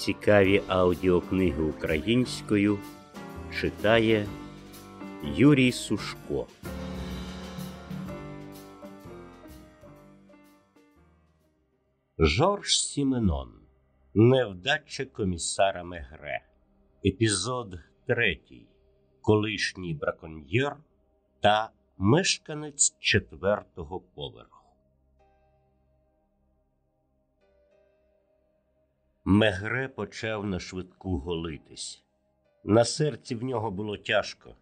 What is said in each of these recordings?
Цікаві аудіокниги українською читає Юрій Сушко. Жорж Сіменон. Невдача комісара Мегре. Епізод третій. Колишній браконьєр та мешканець четвертого поверху. Мегре почав на швидку голитись. На серці в нього було тяжко.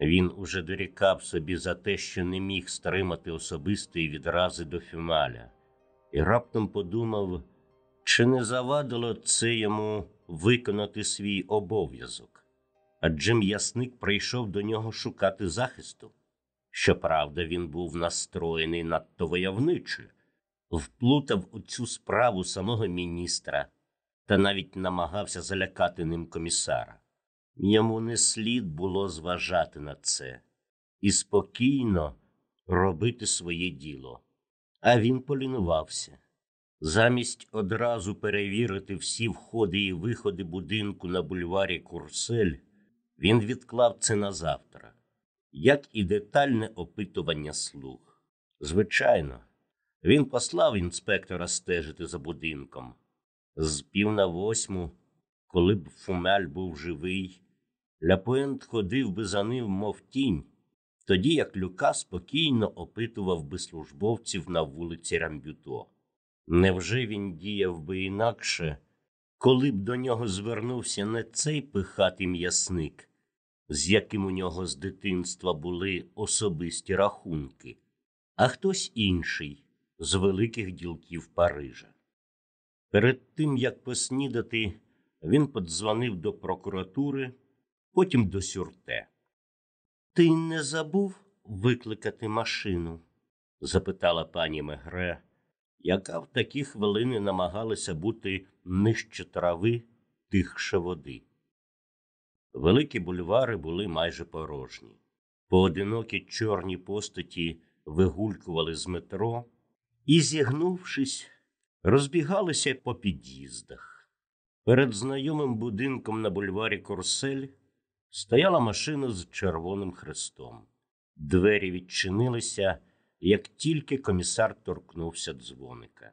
Він уже дорікав собі за те, що не міг стримати особистої відрази до фімаля, і раптом подумав, чи не завадило це йому виконати свій обов'язок. Адже м'ясник прийшов до нього шукати захисту. Щоправда, він був настроєний надто войовниче, вплутав у цю справу самого міністра та навіть намагався залякати ним комісара. Йому не слід було зважати на це і спокійно робити своє діло. А він полінувався. Замість одразу перевірити всі входи і виходи будинку на бульварі Курсель, він відклав це на завтра, як і детальне опитування слуг. Звичайно, він послав інспектора стежити за будинком. З пів на восьму, коли б Фумель був живий, Ляпуент ходив би за ним, мов тінь, тоді як Люка спокійно опитував би службовців на вулиці Рамбюто. Невже він діяв би інакше, коли б до нього звернувся не цей пихатий м'ясник, з яким у нього з дитинства були особисті рахунки, а хтось інший з великих ділків Парижа? Перед тим, як поснідати, він подзвонив до прокуратури, потім до сюрте. Ти не забув викликати машину? запитала пані Мегре, яка в такі хвилини намагалася бути нижче трави, тихше води. Великі бульвари були майже порожні. Поодинокі чорні постаті вигулькували з метро і, зігнувшись, розбігалися по під'їздах. Перед знайомим будинком на бульварі Корсель стояла машина з червоним хрестом. Двері відчинилися, як тільки комісар торкнувся дзвоника.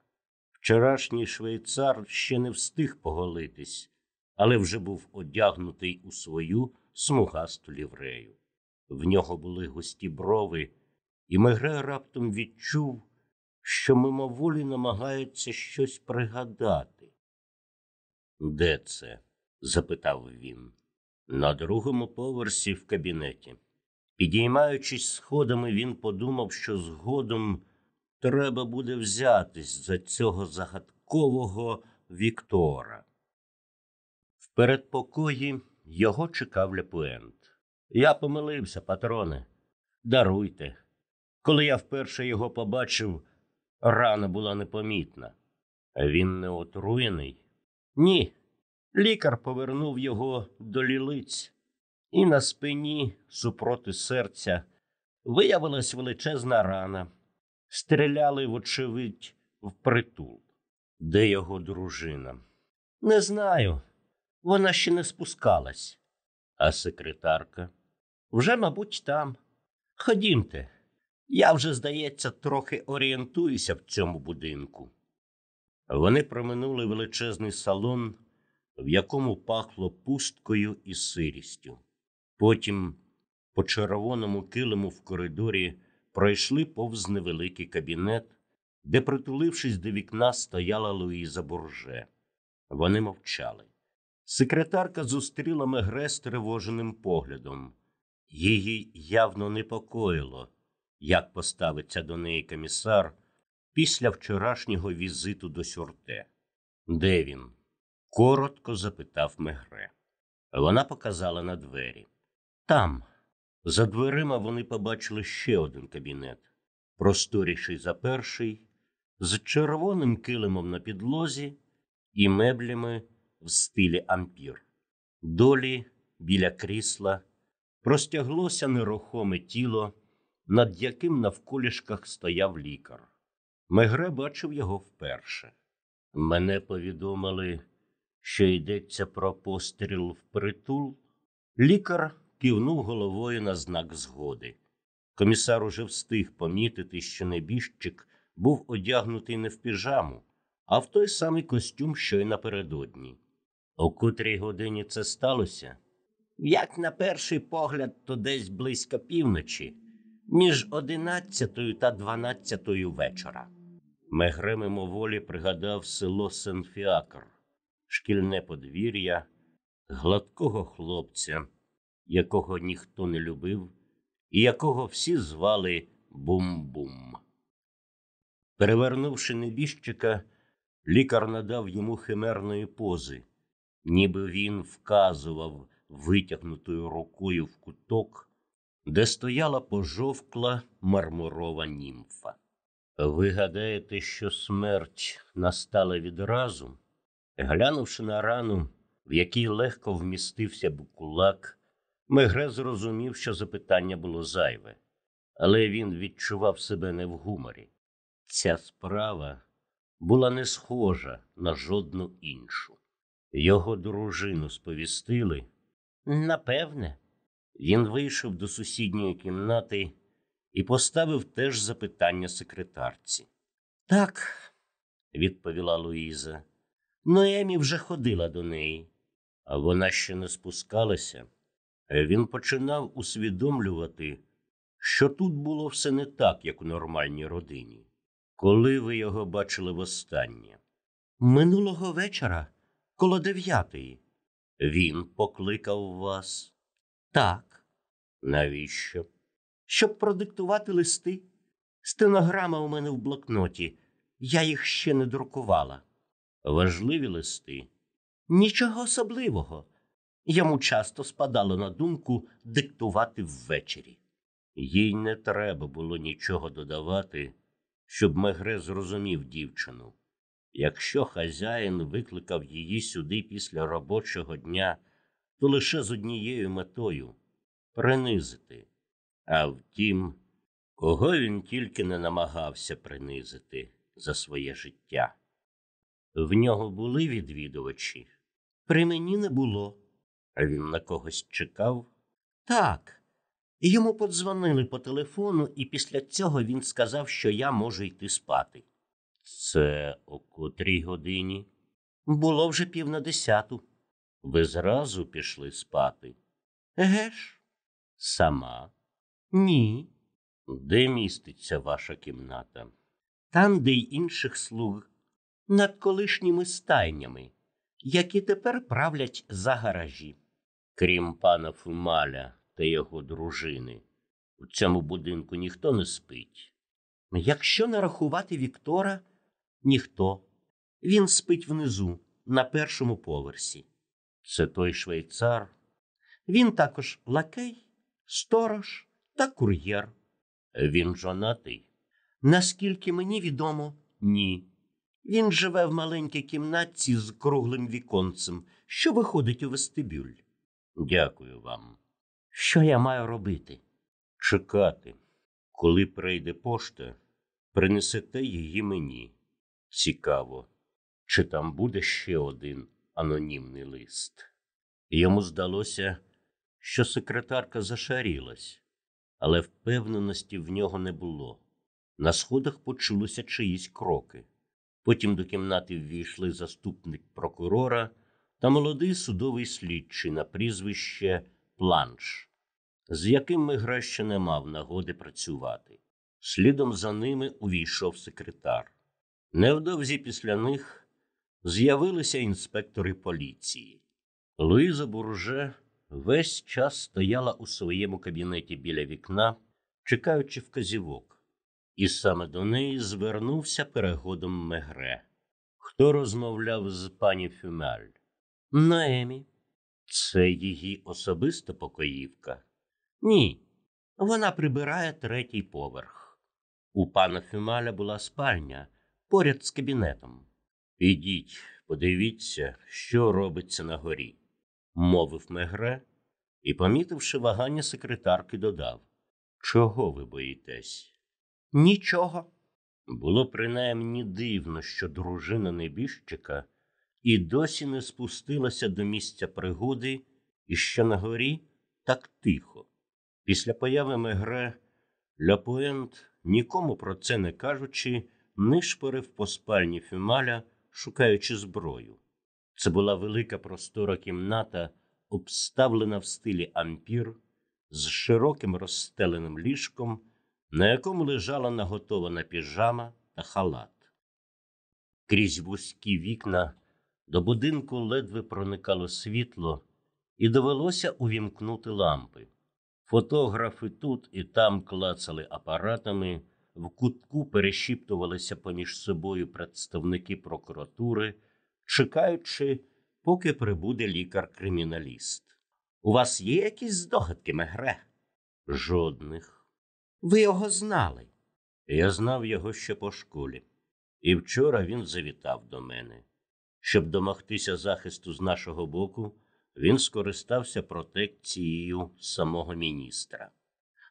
Вчорашній швейцар ще не встиг поголитись, але вже був одягнутий у свою смугасту ліврею. В нього були густі брови, і Мегре раптом відчув, що мимоволі намагається щось пригадати. Де це? запитав він. На другому поверсі в кабінеті. Підіймаючись сходами, він подумав, що згодом треба буде взятись за цього загадкового Віктора. В передпокої його чекав Лепуент. Я помилився, патроне. Даруйте. Коли я вперше його побачив, рана була непомітна. Він не отруєний? Ні. Лікар повернув його до лілиць, і на спині, супроти серця, виявилась величезна рана. Стріляли, вочевидь, впритул. Де його дружина? Не знаю. Вона ще не спускалась. А секретарка? Вже, мабуть, там. Ходімте. Я вже, здається, трохи орієнтуюся в цьому будинку. Вони проминули величезний салон, в якому пахло пусткою і сирістю. Потім, по червоному килиму в коридорі, пройшли повз невеликий кабінет, де, притулившись до вікна, стояла Луїза Бурже. Вони мовчали. Секретарка зустріла Мегре з тривоженим поглядом. Її явно непокоїло, як поставиться до неї комісар після вчорашнього візиту до сюрте. Де він? коротко запитав Мегре. Вона показала на двері. Там, за дверима, вони побачили ще один кабінет, просторіший за перший, з червоним килимом на підлозі і меблями в стилі ампір. Долі біля крісла простяглося нерухоме тіло, над яким навколішках стояв лікар. Мегре бачив його вперше. Мене повідомили, що йдеться про постріл впритул, лікар кивнув головою на знак згоди. Комісар уже встиг помітити, що небіжчик був одягнутий не в піжаму, а в той самий костюм, що й напередодні. О котрій годині це сталося? Як на перший погляд, то десь близько півночі, між одинадцятою та дванадцятою вечора. Мегре мимоволі пригадав село Сенфіакр, шкільне подвір'я, гладкого хлопця, якого ніхто не любив, і якого всі звали Бум-Бум. Перевернувши небіжчика, лікар надав йому химерної пози, ніби він вказував витягнутою рукою в куток, де стояла пожовкла мармурова німфа. Ви гадаєте, що смерть настала відразу? Глянувши на рану, в якій легко вмістився б кулак, Мегре зрозумів, що запитання було зайве, але він відчував себе не в гуморі. Ця справа була не схожа на жодну іншу. Його дружину сповістили. Напевне, він вийшов до сусідньої кімнати і поставив теж запитання секретарці. Так, відповіла Луїза. Ноемі вже ходила до неї, а вона ще не спускалася. Він починав усвідомлювати, що тут було все не так, як у нормальній родині. Коли ви його бачили востаннє? Минулого вечора, коло дев'ятої. Він покликав вас? Так. Навіщо? Щоб продиктувати листи. Стенограма у мене в блокноті. Я їх ще не друкувала. Важливі листи? Нічого особливого. Йому часто спадало на думку диктувати ввечері. Їй не треба було нічого додавати, щоб Мегре зрозумів дівчину. Якщо хазяїн викликав її сюди після робочого дня, то лише з однією метою принизити. А втім, кого він тільки не намагався принизити за своє життя. В нього були відвідувачі? При мені не було. А він на когось чекав? Так. Йому подзвонили по телефону, і після цього він сказав, що я можу йти спати. Це о котрій годині? Було вже пів на десяту. Ви зразу пішли спати? Еге ж? Сама? Ні. Де міститься ваша кімната? Там, де й інших слуг, над колишніми стайнями, які тепер правлять за гаражі. Крім пана Фумаля та його дружини, у цьому будинку ніхто не спить. Якщо не рахувати Віктора, ніхто. Він спить внизу, на першому поверсі. Це той швейцар. Він також лакей, сторож та кур'єр. Він жонатий. Наскільки мені відомо, ні. Він живе в маленькій кімнатці з круглим віконцем, що виходить у вестибюль. Дякую вам. Що я маю робити? Чекати. Коли прийде пошта, принесете її мені. Цікаво, чи там буде ще один анонімний лист. Йому здалося, що секретарка зашарілась, але впевненості в нього не було. На сходах почулися чиїсь кроки. Потім до кімнати ввійшли заступник прокурора та молодий судовий слідчий на прізвище Планш, з яким Мегре ще не мав нагоди працювати. Слідом за ними увійшов секретар. Невдовзі після них з'явилися інспектори поліції. Луїза Бурже весь час стояла у своєму кабінеті біля вікна, чекаючи вказівок, і саме до неї звернувся перегодом Мегре. Хто розмовляв з пані Фюмель? Наемі. Це її особиста покоївка? Ні. Вона прибирає третій поверх. У пана Фюмаля була спальня поряд з кабінетом. Ідіть, подивіться, що робиться на горі, мовив Мегре і, помітивши вагання секретарки, додав Чого ви боїтесь? Нічого. Було принаймні дивно, що дружина небіжчика і досі не спустилася до місця пригоди, і що на горі так тихо. Після появи Мегре Ляпуент, нікому про це не кажучи, нишпорив по спальні Фюмаля, шукаючи зброю. Це була велика простора кімната, обставлена в стилі ампір, з широким розстеленим ліжком, на якому лежала наготована піжама та халат. Крізь вузькі вікна до будинку ледве проникало світло, і довелося увімкнути лампи. Фотографи тут і там клацали апаратами, в кутку перешіптувалися поміж собою представники прокуратури, чекаючи, поки прибуде лікар-криміналіст. У вас є якісь здогадки, Мегре? Жодних. Ви його знали. Я знав його ще по школі, і вчора він завітав до мене. Щоб домогтися захисту з нашого боку, він скористався протекцією самого міністра.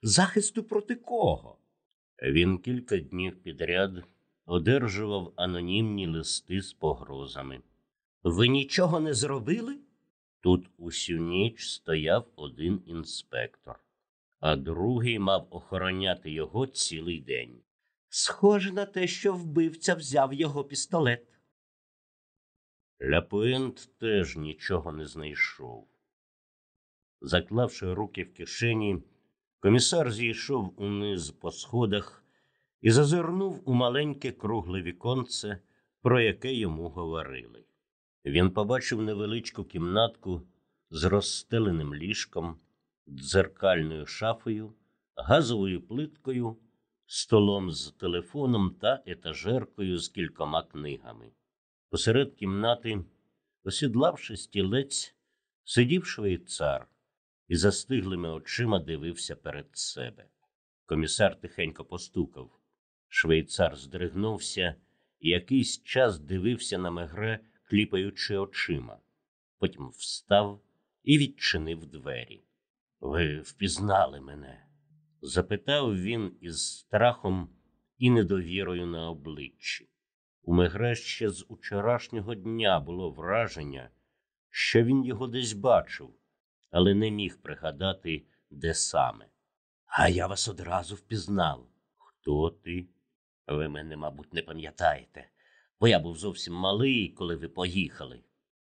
Захисту проти кого? Він кілька днів підряд одержував анонімні листи з погрозами. Ви нічого не зробили? Тут усю ніч стояв один інспектор, а другий мав охороняти його цілий день. Схоже на те, що вбивця взяв його пістолет. Ляпуент теж нічого не знайшов. Заклавши руки в кишені, комісар зійшов униз по сходах і зазирнув у маленьке кругле віконце, про яке йому говорили. Він побачив невеличку кімнатку з розстеленим ліжком, дзеркальною шафою, газовою плиткою, столом з телефоном та етажеркою з кількома книгами. Посеред кімнати, осідлавши стілець, сидів швейцар і застиглими очима дивився перед себе. Комісар тихенько постукав. Швейцар здригнувся і якийсь час дивився на мегре, кліпаючи очима. Потім встав і відчинив двері. Ви впізнали мене? запитав він із страхом і недовірою на обличчі. У Мегре ще з учорашнього дня було враження, що він його десь бачив, але не міг пригадати, де саме. А я вас одразу впізнав. Хто ти? Ви мене, мабуть, не пам'ятаєте, бо я був зовсім малий, коли ви поїхали.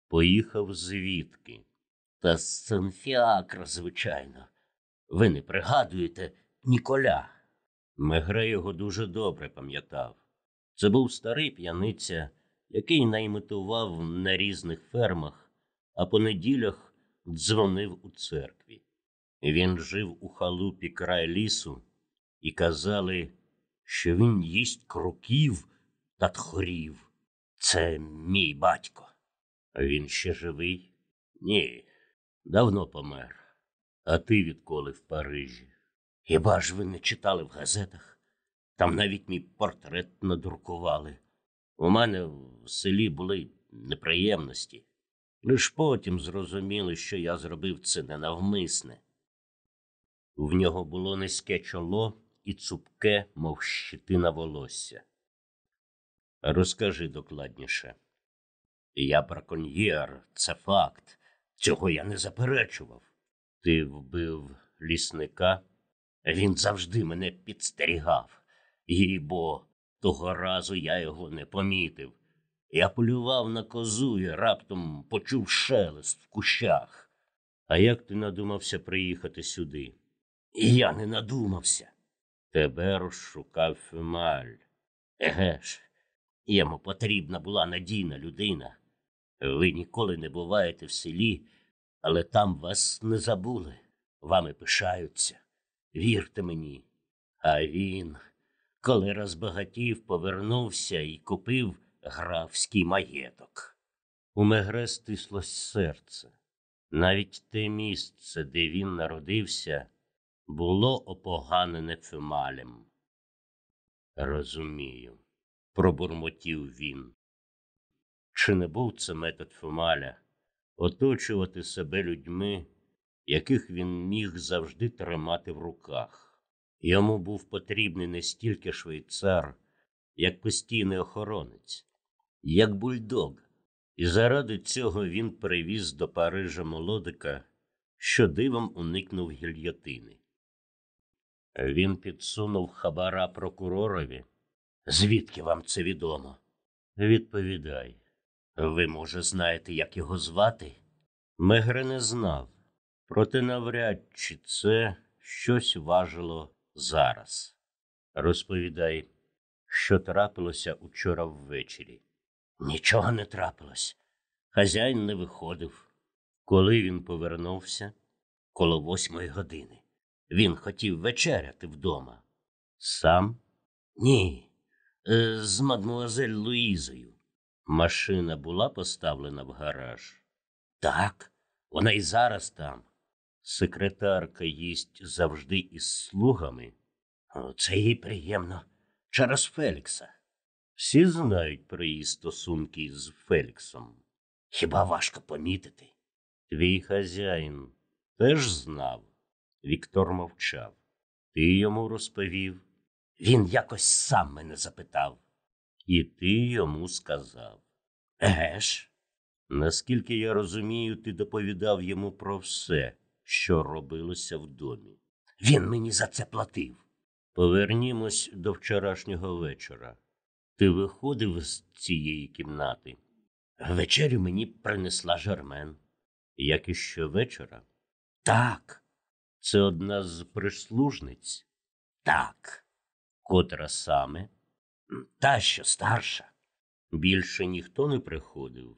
Поїхав звідки? Та з Сенфіакра, звичайно. Ви не пригадуєте Ніколя. Мегре його дуже добре пам'ятав. Це був старий п'яниця, який наймитував на різних фермах, а по неділях дзвонив у церкві. Він жив у халупі край лісу, і казали, що він їсть круків та тхорів. Це мій батько. Він ще живий? Ні, давно помер. А ти відколи в Парижі? Хіба ж ви не читали в газетах? Там навіть мій портрет надрукували. У мене в селі були неприємності. Лиш потім зрозуміли, що я зробив це ненавмисне. В нього було низьке чоло і цупке, мов щитина волосся. Розкажи докладніше. Я браконьєр, це факт. Цього я не заперечував. Ти вбив лісника? Він завжди мене підстерігав. І бо того разу я його не помітив. Я полював на козу і раптом почув шелест в кущах. А як ти надумався приїхати сюди? Я не надумався. Тебе розшукав Фюмаль. Еге ж, йому потрібна була надійна людина. Ви ніколи не буваєте в селі, але там вас не забули, вами пишаються. Вірте мені. А він, коли розбагатів, повернувся і купив графський маєток. У Мегре стислось серце. Навіть те місце, де він народився, було опоганене фемалем. Розумію, пробурмотів він. Чи не був це метод Фемаля оточувати себе людьми, яких він міг завжди тримати в руках? Йому був потрібний не стільки швейцар, як постійний охоронець, як бульдог, І заради цього він привіз до Парижа молодика, що дивом уникнув гільйотини. Він підсунув хабара прокуророві. Звідки вам це відомо? Відповідай. Ви, може, знаєте, як його звати? Мегре не знав, проте навряд чи це щось важило зараз. Розповідай, що трапилося учора ввечері. Нічого не трапилось. Хазяїн не виходив. Коли він повернувся? Коло восьмої години. Він хотів вечеряти вдома. Сам? Ні. Е, З мадмуазель Луїзою. Машина була поставлена в гараж. Так, вона і зараз там. Секретарка їсть завжди із слугами. Це їй приємно. Через Фелікса. Всі знають про її стосунки з Феліксом. Хіба важко помітити? Твій хазяїн теж знав. Віктор мовчав. Ти йому розповів. Він якось сам мене запитав. І ти йому сказав. Еге ж? Наскільки я розумію, ти доповідав йому про все, що робилося в домі. Він мені за це платив. Повернімось до вчорашнього вечора. Ти виходив з цієї кімнати. Вечерю мені принесла Жермен. Як і щовечора? Так. Це одна з прислужниць? Так. Котра саме? Та, що старша. Більше ніхто не приходив.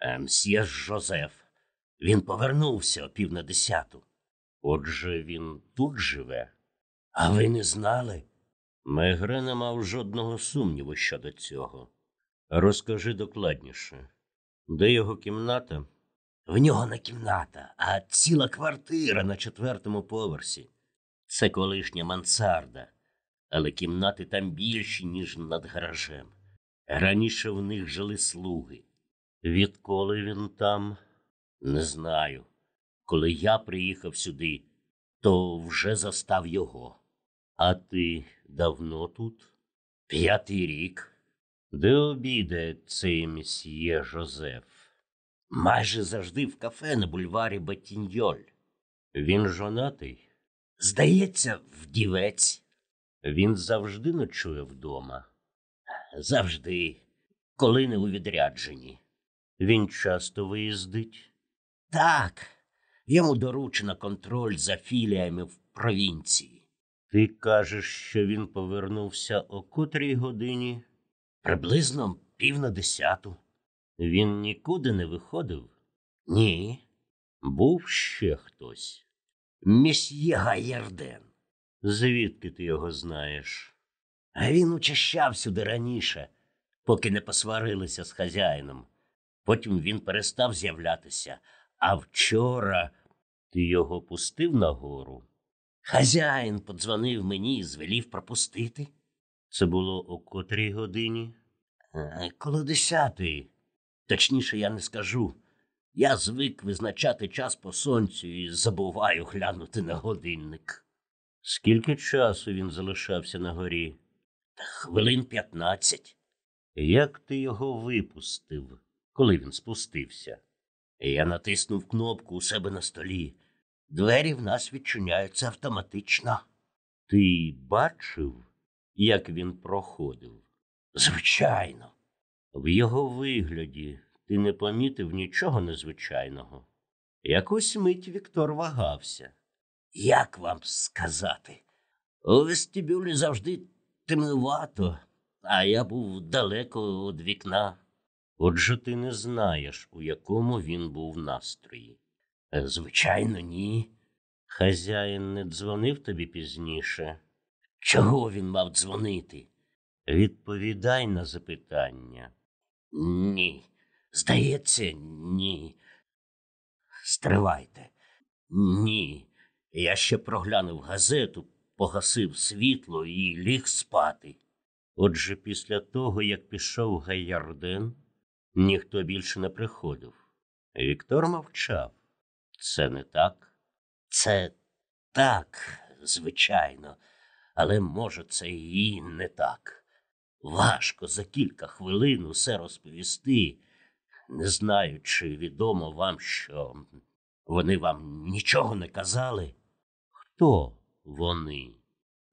Е, Мсьє Жозеф. Він повернувся о пів на десяту. Отже, він тут живе. А ви не знали? Мегре не мав жодного сумніву щодо цього. Розкажи докладніше, де його кімната? В нього не кімната, а ціла квартира на четвертому поверсі. Це колишня мансарда, але кімнати там більші, ніж над гаражем. Раніше в них жили слуги. Відколи він там? Не знаю. Коли я приїхав сюди, то вже застав його. А ти давно тут? П'ятий рік. Де обідає цей месьє Жозеф? Майже завжди в кафе на бульварі Батіньоль. Він жонатий? Здається, вдівець. Він завжди ночує вдома. Завжди, коли не у відрядженні. Він часто виїздить? Так. Йому доручено контроль за філіями в провінції. Ти кажеш, що він повернувся о котрій годині? Приблизно пів на десяту. Він нікуди не виходив? Ні. Був ще хтось. Місьє Гаєрден. Звідки ти його знаєш? А він учащав сюди раніше, поки не посварилися з хазяїном. Потім він перестав з'являтися, а вчора ти його пустив нагору. Хазяїн подзвонив мені і звелів пропустити. Це було о котрій годині? Е, Коло десятої. Точніше, я не скажу. Я звик визначати час по сонцю і забуваю глянути на годинник. Скільки часу він залишався на горі? Та хвилин п'ятнадцять. Як ти його випустив, коли він спустився? Я натиснув кнопку у себе на столі. Двері в нас відчиняються автоматично. Ти бачив, як він проходив? Звичайно. В його вигляді ти не помітив нічого незвичайного. Якусь мить Віктор вагався. Як вам сказати? У вестибюлі завжди темнувато, а я був далеко від вікна. Отже, ти не знаєш, у якому він був настрої. Е, Звичайно, ні. Хазяїн не дзвонив тобі пізніше. Чого він мав дзвонити? Відповідай на запитання. Ні. Здається, ні. Стривайте. Ні. Я ще проглянув газету, погасив світло і ліг спати. Отже, після того, як пішов Гаярден, ніхто більше не приходив. Віктор мовчав. Це не так? Це так, звичайно, але може, це і не так. Важко за кілька хвилин усе розповісти. Не знаю, чи відомо вам, що вони вам нічого не казали. Хто вони?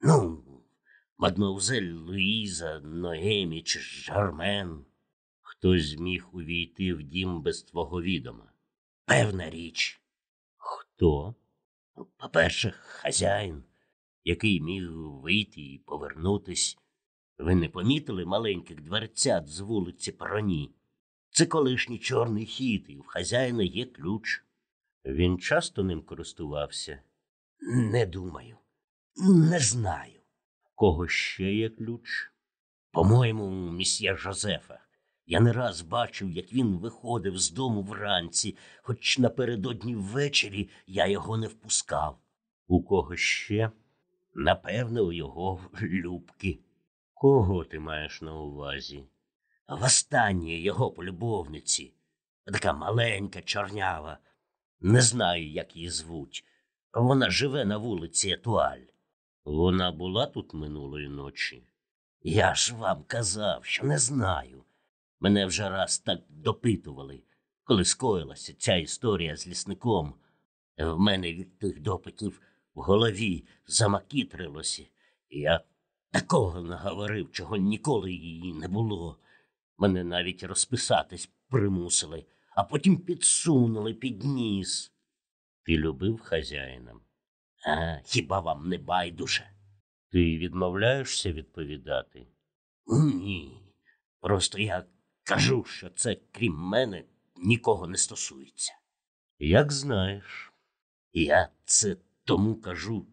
Ну, мадмуазель Луїза, Ноемі чи Жармен. Хтось зміг увійти в дім без твого відома. Певна річ. Хто? По-перше, хазяїн, який міг вийти і повернутись. Ви не помітили маленьких дверцят з вулиці Пароні? Це колишній чорний хід, і в хазяїна є ключ. Він часто ним користувався? Не думаю. Не знаю. Кого ще є ключ? По-моєму, місьє Жозефа. Я не раз бачив, як він виходив з дому вранці, хоч напередодні ввечері я його не впускав. У кого ще? Напевно, у його любки. Кого ти маєш на увазі? Востаннє його полюбовниці. Така маленька, чорнява. Не знаю, як її звуть. Вона живе на вулиці Етуаль. Вона була тут минулої ночі. Я ж вам казав, що не знаю. Мене вже раз так допитували, коли скоїлася ця історія з лісником. В мене від тих допитів в голові замакітрилося, і я такого наговорив, чого ніколи її не було. Мене навіть розписатись примусили, а потім підсунули під ніс. Ти любив хазяїна? А хіба вам не байдуже? Ти відмовляєшся відповідати? Ні. Просто я кажу, що це крім мене нікого не стосується. Як знаєш, я це тому кажу,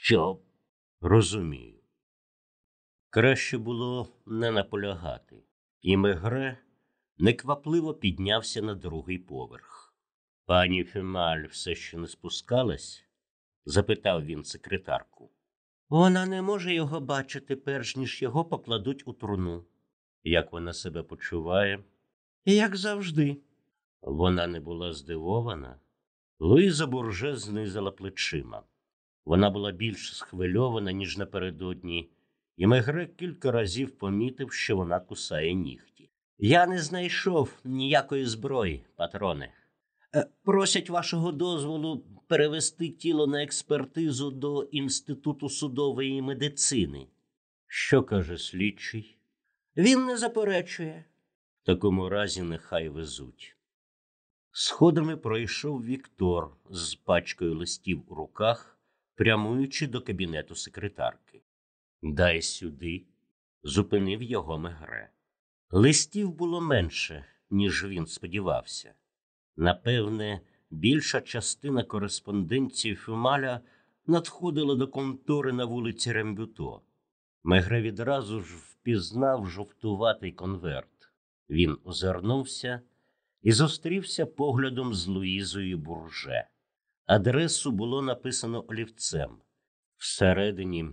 що розумію. Краще було не наполягати, і Мегре неквапливо піднявся на другий поверх. Пані Фемаль все ще не спускалась? запитав він секретарку. Вона не може його бачити, перш ніж його покладуть у труну. Як вона себе почуває? Як завжди. Вона не була здивована. Луїза Бурже знизила плечима. Вона була більш схвильована, ніж напередодні, і Мегре кілька разів помітив, що вона кусає нігті. Я не знайшов ніякої зброї, патроне. Е, Просять вашого дозволу перевести тіло на експертизу до Інституту судової медицини. Що каже слідчий? Він не заперечує. В такому разі нехай везуть. Сходами пройшов Віктор з пачкою листів у руках, прямуючи до кабінету секретарки. Дай сюди, зупинив його Мегре. Листів було менше, ніж він сподівався. Напевне, більша частина кореспонденції Фюмаля надходила до контори на вулиці Рембюто. Мегре відразу ж впізнав жовтуватий конверт. Він озирнувся і зустрівся поглядом з Луїзою Бурже. Адресу було написано олівцем. Всередині,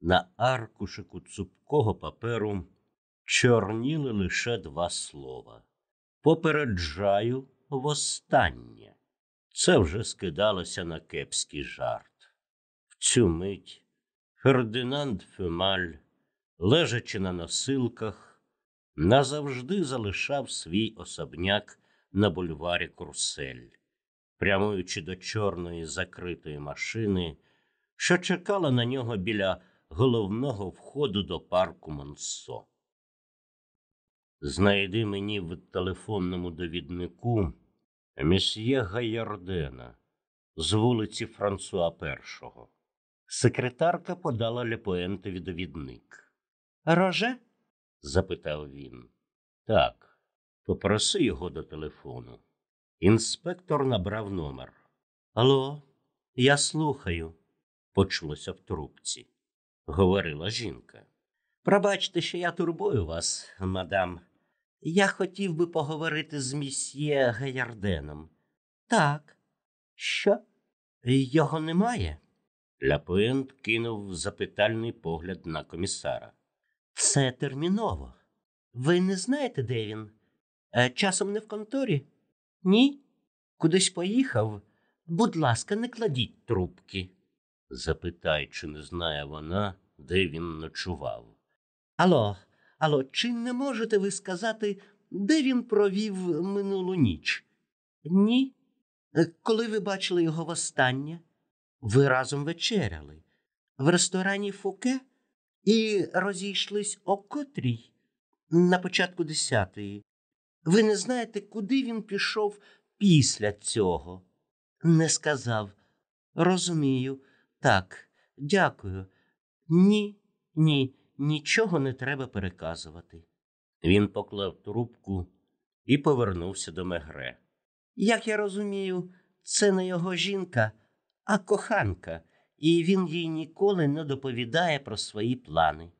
на аркушику цупкого паперу, чорніли лише два слова. Попереджаю востаннє. Це вже скидалося на кепський жарт. В цю мить Фердинанд Фюмаль, лежачи на носилках, назавжди залишав свій особняк на бульварі Курсель, прямуючи до чорної закритої машини, що чекала на нього біля головного входу до парку Монсо. Знайди мені в телефонному довіднику месьє Гаярдена з вулиці Франсуа І. Секретарка подала Лепоентові довідник. Роже? запитав він. Так, попроси його до телефону. Інспектор набрав номер. Алло, я слухаю, почулося в трубці. Говорила жінка. Пробачте, що я турбую вас, мадам. Я хотів би поговорити з місьє Гаярденом. Так. Що? Його немає? Ляпуент кинув запитальний погляд на комісара. Це терміново. Ви не знаєте, де він? Е, Часом не в конторі? Ні? Кудись поїхав? Будь ласка, не кладіть трубки. Запитай, чи не знає вона, де він ночував. Алло, алло, чи не можете ви сказати, де він провів минулу ніч? Ні. Е, Коли ви бачили його востаннє? Ви разом вечеряли в ресторані Фуке і розійшлись о котрій на початку десятої. Ви не знаєте, куди він пішов після цього? Не сказав. Розумію. Так, дякую. Ні, ні, нічого не треба переказувати. Він поклав трубку і повернувся до Мегре. Як я розумію, це не його жінка, а коханка, і він їй ніколи не доповідає про свої плани.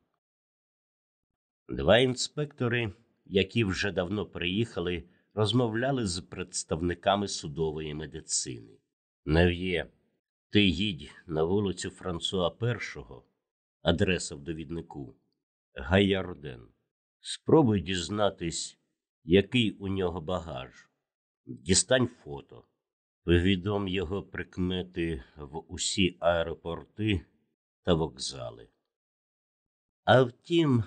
Два інспектори, які вже давно приїхали, розмовляли з представниками судової медицини. Нав'є, ти їдь на вулицю Франсуа І, адреса в довіднику, Гаярден. Спробуй дізнатись, який у нього багаж. Дістань фото. Повідом його прикмети в усі аеропорти та вокзали. А втім,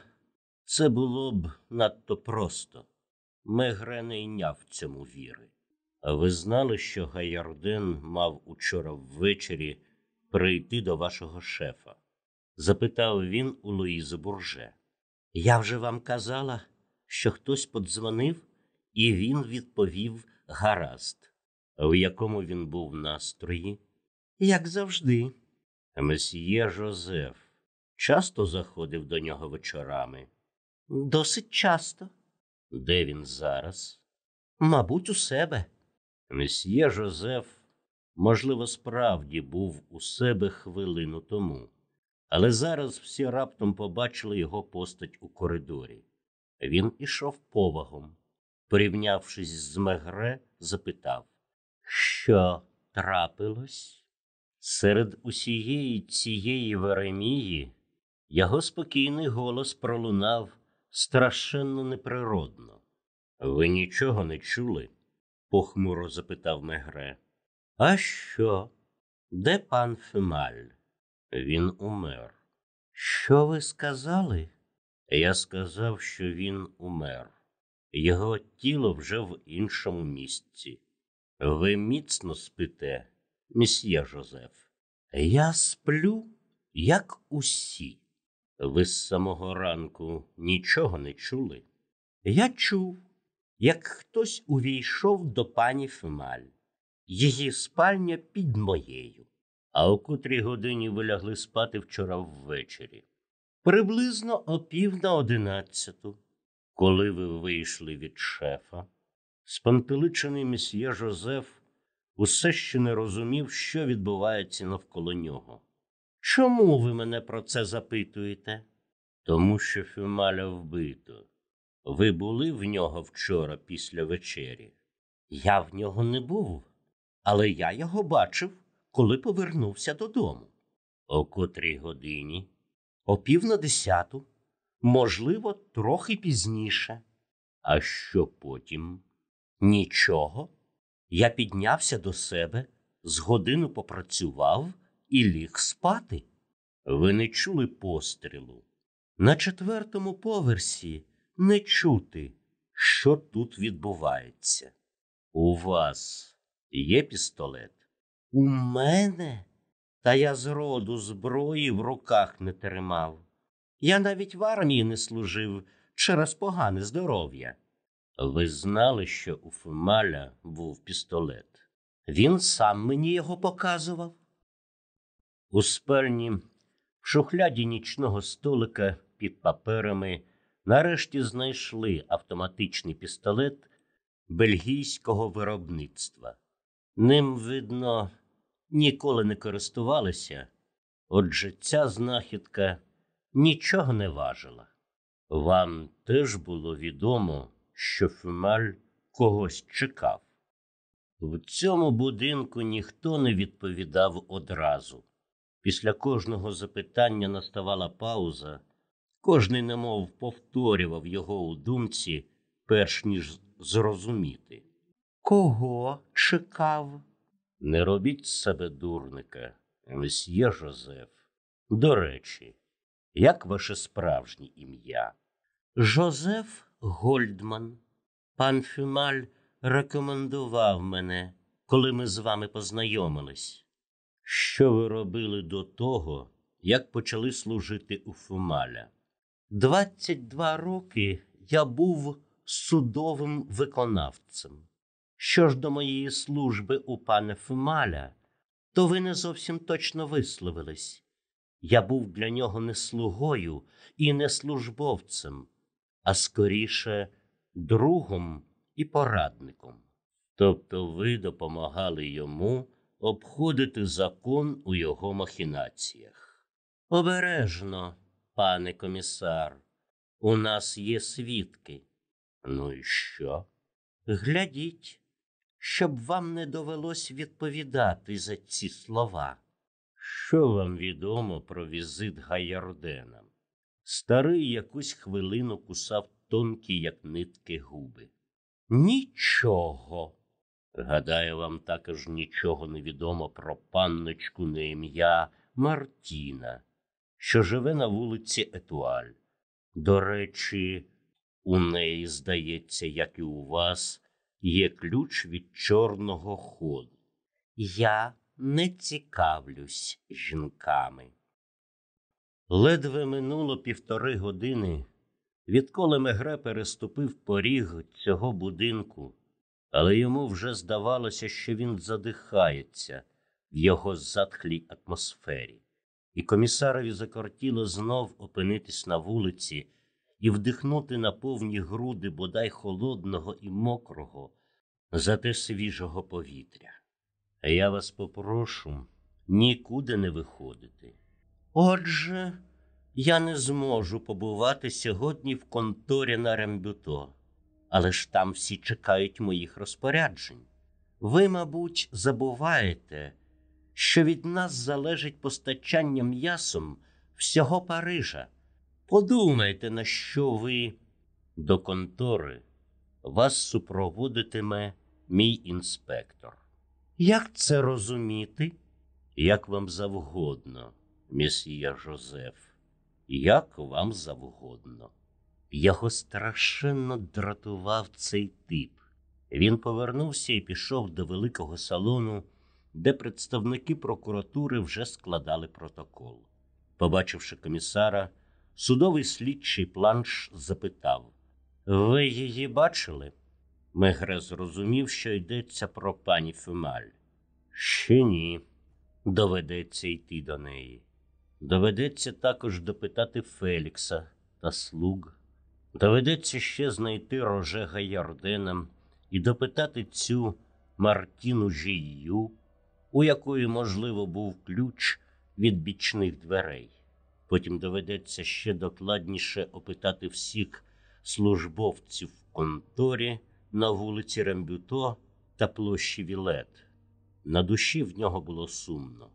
це було б надто просто. Мегре не йняв цьому віри. А ви знали, що Гаярден мав учора ввечері прийти до вашого шефа? Запитав він у Луїзи Бурже. Я вже вам казала, що хтось подзвонив, і він відповів гаразд. В якому він був настрої? Як завжди. Месьє Жозеф часто заходив до нього вечорами. Досить часто. Де він зараз? Мабуть, у себе. Месьє Жозеф, можливо, справді був у себе хвилину тому, але зараз всі раптом побачили його постать у коридорі. Він ішов повагом. Порівнявшись з Мегре, запитав, що трапилось? Серед усієї цієї Веремії його спокійний голос пролунав страшенно неприродно. Ви нічого не чули? похмуро запитав Мегре. А що? Де пан Фемаль? Він умер. Що ви сказали? Я сказав, що він умер. Його тіло вже в іншому місці. Ви міцно спите, місьє Жозеф. Я сплю, як усі. Ви з самого ранку нічого не чули? Я чув, як хтось увійшов до пані Фемаль. Її спальня під моєю. А о котрій годині ви лягли спати вчора ввечері. Приблизно о пів на одинадцяту, коли ви вийшли від шефа. Спантеличений месьє Жозеф усе ще не розумів, що відбувається навколо нього. Чому ви мене про це запитуєте? Тому що Фюмаля вбито. Ви були в нього вчора після вечері? Я в нього не був, але я його бачив, коли повернувся додому. О котрій годині? О пів на десяту, можливо, трохи пізніше. А що потім? Нічого. Я піднявся до себе, з годину попрацював і ліг спати. Ви не чули пострілу. На четвертому поверсі не чути, що тут відбувається. У вас є пістолет? У мене? Та я зроду зброї в руках не тримав. Я навіть в армії не служив через погане здоров'я. Ви знали, що у Фемаля був пістолет. Він сам мені його показував. У спальні, в шухляді нічного столика під паперами, нарешті знайшли автоматичний пістолет бельгійського виробництва. Ним, видно, ніколи не користувалися, отже, ця знахідка нічого не важила. Вам теж було відомо, що Фемаль когось чекав. В цьому будинку ніхто не відповідав одразу. Після кожного запитання наставала пауза, кожний немов повторював його у думці, перш ніж зрозуміти. Кого чекав? Не робіть з себе дурника, месьє Жозеф. До речі, як ваше справжнє ім'я? Жозеф Гольдман. Пан Фюмаль рекомендував мене, коли ми з вами познайомились. Що ви робили до того, як почали служити у Фюмаля? 22 роки я був судовим виконавцем. Що ж до моєї служби у пана Фюмаля, то ви не зовсім точно висловились. Я був для нього не слугою і не службовцем, а скоріше другом і порадником. Тобто ви допомагали йому обходити закон у його махінаціях. Обережно, пане комісар, у нас є свідки. Ну і що? Глядіть, щоб вам не довелось відповідати за ці слова. Що вам відомо про візит Гаярдена? Старий якусь хвилину кусав тонкі, як нитки губи. Нічого. Гадаю, вам також нічого не відомо про панночку на ім'я Мартіна, що живе на вулиці Етуаль. До речі, у неї, здається, як і у вас, є ключ від чорного ходу. Я не цікавлюсь жінками. Ледве минуло півтори години, відколи Мегре переступив поріг цього будинку, але йому вже здавалося, що він задихається в його затхлій атмосфері, і комісарові закортіло знов опинитись на вулиці і вдихнути на повні груди бодай холодного і мокрого, зате свіжого повітря. Я вас попрошу нікуди не виходити. Отже, я не зможу побувати сьогодні в конторі на Рембюто, але ж там всі чекають моїх розпоряджень. Ви, мабуть, забуваєте, що від нас залежить постачання м'ясом всього Парижа. Подумайте, на що ви до контори вас супроводитиме мій інспектор. Як це розуміти? Як вам завгодно, месьє Жозеф, як вам завгодно. Його страшенно дратував цей тип. Він повернувся і пішов до великого салону, де представники прокуратури вже складали протокол. Побачивши комісара, судовий слідчий планш запитав: Ви її бачили? Мегре зрозумів, що йдеться про пані Фюмаль. Ще ні. Доведеться йти до неї. Доведеться також допитати Фелікса та слуг. Доведеться ще знайти Роже Гаярдена і допитати цю Мартіну Жію, у якої, можливо, був ключ від бічних дверей. Потім доведеться ще докладніше опитати всіх службовців в конторі на вулиці Рембюто та площі Вілет. На душі в нього було сумно.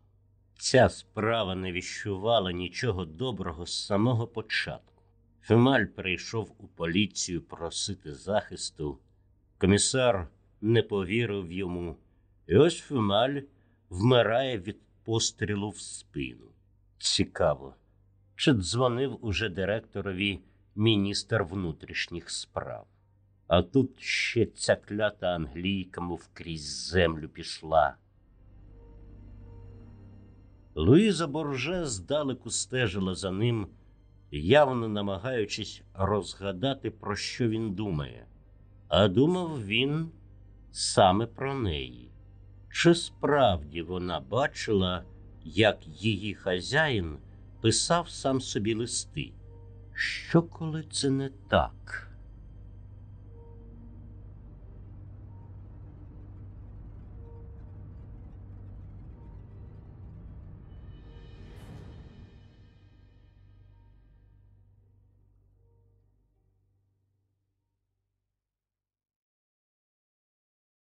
Ця справа не віщувала нічого доброго з самого початку. Фемаль прийшов у поліцію просити захисту. Комісар не повірив йому, і ось Фемаль вмирає від пострілу в спину. Цікаво, чи дзвонив уже директорові міністр внутрішніх справ. А тут ще ця клята англійка, мов крізь землю пішла. Луїза Борже здалеку стежила за ним, явно намагаючись розгадати, про що він думає. А думав він саме про неї. Чи справді вона бачила, як її хазяїн писав сам собі листи? Що коли це не так?